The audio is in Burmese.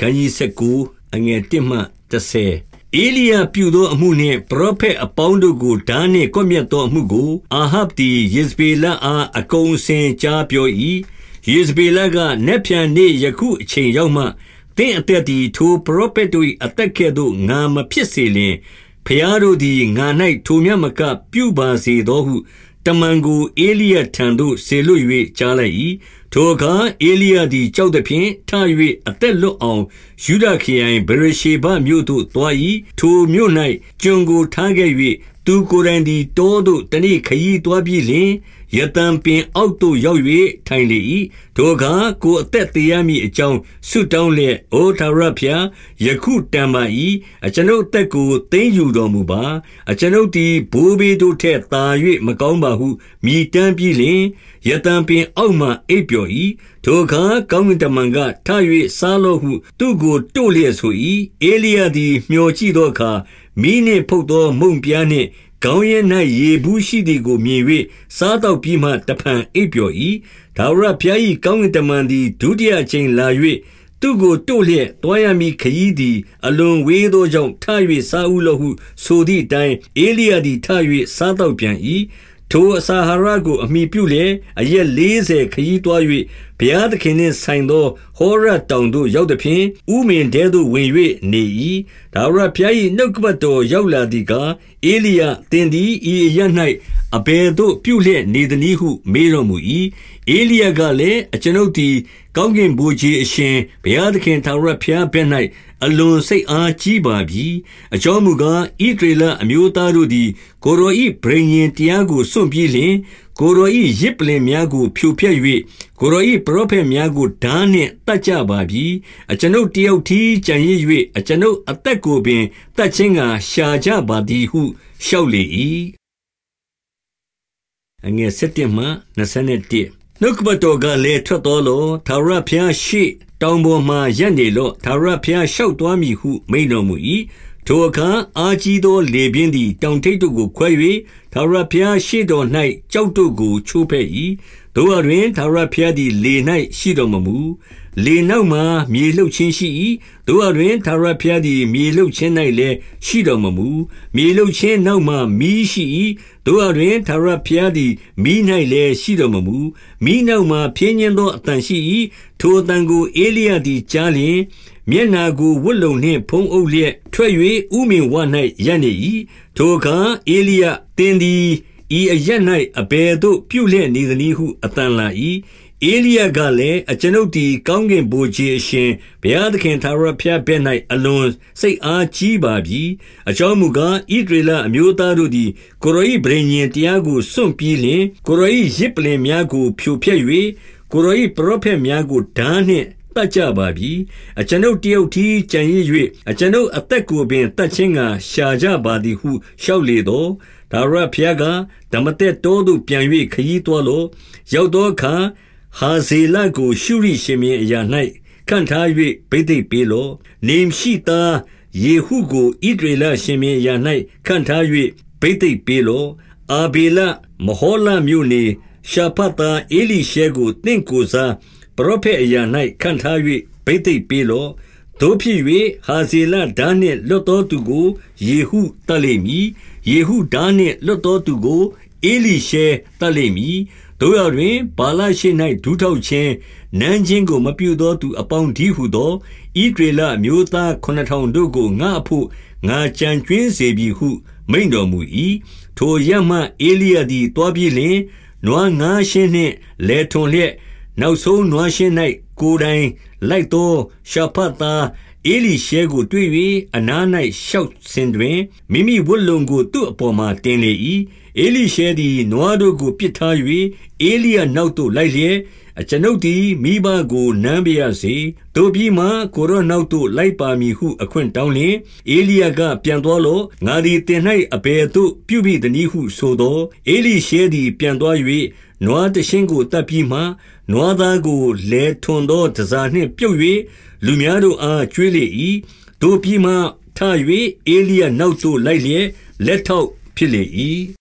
ခန်းကြီး19အငယ်1မှ30အေလိယပြုသောအမှုနှင့်ပရောဖက်အပေါင်းတို့ကိုဓာနှင့်ကွပ်မျက်သောအမှုကိုအာဟပ်သည်ယေဇဗေလအားအကုန်အစင်ကြားပြော၏ယေဇဗေလကနက်ဖြန်နေ့ယခုအချိန်ရောက်မှသင်အသက်သည်ထိုပရောဖက်တို့၏အသက်ကဲ့သို့ငါမဖြစ်စေလျင်ဖျားတို့သည်ငါ၌ထိုမြတ်မကပြုပါစေသောဟု တမန်ကိုအေလိယထံသို့ဆေလွတ်၍ကြားလိုက်၏ထိုအခါအေလိယသည် ကြောက်သဖြင့်ထ၍အသက်လွတ်အောင်ယူဒခရိုင် ဗရရှေဘမြို့သို့သွား၏ထိုမြို့၌ကျွန်ကိုထားခဲ့၍ သူကိုယ်တိုင်သည် တောသို့ တနေ့ခရီးသွားပြီးလျှင်ယတံပင်အောက်သို့ ရောက်၍ထိုင်လေ၏ထိုအခါ ကိုအသက်သေးရမည်အကြောင်း ဆုတောင်းလျက် အိုထာဝရဖျား ယခုတံပါ၏အကျွန်ုပ်အသက်ကို သိမ်းယူတော်မူပါ အကျွန်ုပ်သည် ဘိုးဘေးတို့ထက်သာ၍မကောင်းပါဟု မြည်တမ်းပြီးလျှင်ယတံပင်အောက်မှအိပ်ပျော်၏ထိုအခါ ကောင်းကင်တမန်က ထ၍စားလောဟု သူ့ကို တို့လျက်ဆို၏အေလိယသည် မျှော်ကြည့်သောအခါမိနှင့်ဖုတ်သော မုံပြားနှင့် ခေါင်းရ၌ရေဘူးရှိသည်ကိုမြင်၍စားတော့ပြီးမှတဖန်အိပ်ပျော်၏ဒါဝရဘုရား၏ကောင်းကင်တမန်သည်ဒုတိယအချိန်လာ၍သူကိုတို့လျက်တွားရမည်ခရီးသည်အလွန်ဝေးသောကြောင့်ထ၍စားဦးလောဟု ဆိုသည့်အတိုင်းအေလိယသည်ထ၍စားတော့ပြန်၏ထိုအစာဟာရကိုအမိပြုလျက်အရက်40ခရီးသွား၍ဘုရားသခင်နှင့်ဆိုင်သောဟောရတောင်သို့ရောက်သည်ဖြင့်ဥမင်တဲသို့ဝင်၍နေ၏ဒါဝရဘုရား၏နှုတ်ကပတ်တော်ရောက်လာသည်ကားအေလိယတင်သည် ဤအရ၌အဘယ်သို့ ပြုလျက်နေသနည်းဟု မေးတော်မူ၏အေလိယကလည်း အကျွန်ုပ်သည် ကောင်းကင်ဘုရားအရှင် ဘုရားသခင်သာရဘုရားဘက်၌အလွန်စိတ်အားကြီးပါပြီ အကြောင်းမူကားဣဒရေလအမျိုးသားတို့သည် ကိုရောဤဗြိဉ္ဉ်တရားကို စွန့်ပြီးလျှင် ကိုရောဤရစ်ပလင်များကို ဖြိုဖျက်၍ကိုရောဤပရောဖက်များကိုဓာနှင့်တတ်ကြပါပြီအကျွန်ုပ်တယောက်ထီးကြံရစ်၍အကျွန်ုပ်အသက်ကိုပင်တတ်ခြင်းကရှာကြပါသည်ဟုလျှောက်လေ၏အငယ်7မှ21နှုတ်ကပတ်တော်ကလည်းထွက်တော်လောသာရဖျားရှိတောင်ပေါ်မှရက်နေလော့သာရဖျားလျှောက်သွားမည်ဟုမိန်တော်မူ၏ ထိုအခါအာကြီးသောလေပြင်းသည် တောင်ထိပ်တို့ကိုခွဲ၍သာရဖျားရှိတော်၌ကြောက်တို့ကို ချိုးဖဲ့၏ တို့တွင်သာရဖျားသည်လေ၌ရှိတော်မမူလေနောက်မှမြေလှုပ်ခြင်းရှိ၏တို့တွင်သာရဖျားသည်မြေလှုပ်ခြင်း၌လည်းရှိတော်မမူမြေလှုပ်ခြင်းနောက်မှမီးရှိ၏တို့တွင်သာရဖျားသည်မိ၌လည်းရှိတော်မမူမိနောက်မှဖြင်းညင်းသောအတန်ရှိ၏ထိုအတန်ကိုအေလိယသည်ကြားလျင်မျက်နာကိုဝတ်လုံနှင့်ဖုံးအုပ်လျက်ထွက်၍ဥမင်ဝ၌ရပ်နေ၏ထိုအခါအေလိယတင်းသည် ဤအရ၌အဘယ်သို့ပြုလျက်နေသနည်းဟုအတန်လာ၏အေလိယကလည်းအကျွန်ုပ်သည်ကောင်းကင်ဘိုးကြီးအရှင်ဘုရားသခင်သာရဖျားဘက်၌အလွန်စိတ်အားကြီးပါပြီအကြောင်းမူကားဣဒရေလအမျိုးသားတို့သည်ကိုရောဤဗြိဉ္ဉ်တရားကိုစွန့်ပြီးလျှင်ကိုရောဤရစ်ပလင်များကိုဖြိုဖျက်၍ကိုရောဤပရောဖက်များကိုဓာနှင့် တတ်ကြပါပြီအကျွန်ုပ်တယောက်ထီးကြံရစ်၍အကျွန်ုပ်အသက်ကိုပင်တတ်ခြင်းကရှာကြပါသည်ဟုလျှောက်လေသောဒါရဖျားကဓမ္မတက်တော်သို့ပြန်၍ခရီးတော်လောရောက်သောအခါဟာဇေလကိုရှုရိရှင်မြင်အရာ၌ခန့်ထား၍ဗိသိက်ပေးလောနေရှိသားယေဟုကိုဣဒရေလရှင်မြင်အရာ၌ခန့်ထား၍ဗိသိက်ပေးလောအာဘေလမဟောလမြို့နေရှာဖတ်သားအေလိရှဲကိုတင့်ကိုစားပ ရောဖက်အရာ၌ခန့်ထား၍ဗိသိက်ပေးလောတို့ဖြစ်၍ဟာဇေလဓာနှင့်လွတ်တော်သူကိုယေဟုတတ်လိမ့်မည်ယေဟုဓာနှင့်လွတ်တော်သူကိုအေလိရှဲတတ်လိမ့်မည်တို့ရတွင်ဘာလရှိ၌ဒူးထောက်ခြင်းနန်းချင်းကိုမပြုသောသူအပေါင်းဒီဟုသောဣဒရေလမျိုးသား9000တို့ကိုငါအဖို့ငါကြံကျွင်းစေပြီဟု မိန်တော်မူ၏ထိုရမှအေလိယသည်တွားပြီးလျင်နွားငါးရှင်းနှင့်လဲထွန်လျက် နောက်ဆုံးနွားရှင်း၌ကိုယ်တိုင်လိုက်သောရှာဖတ်သားအေလိရှဲကိုတွေ့၍အနား၌ရှောက်ဆင်တွင်မိမိဝတ်လုံကိုသူ့အပေါ်မှာတင်လေ၏အေလိရှဲသည်နွားတို့ကိုပစ်ထား၍အေလိယနောက်သို့လိုက်လျက်အကျွန်ုပ်သည်မိဘကိုနမ်းပြရစေတို့ပြီးမှကိုရောနောက်သို့လိုက်ပါမည်ဟုအခွင့်တောင်းလျင်အေလိယကပြန်သွားလောငါသည်တင်၌အဘယ်သို့ပြုပြီးသည်နည်းဟုဆိုသောအေလိရှဲသည်ပြန်သွား၍ နွားတရှင်းကိုတပ်ပြီးမှနွားသားကိုလဲထွန်သောတစားနှင့်ပြုတ်၍လူများတို့အားကျွေးလေ၏တို့ပြီးမှထ၍အေလိယနောက်သို့လိုက်လျက်လက်ထောက်ဖြစ်လေ၏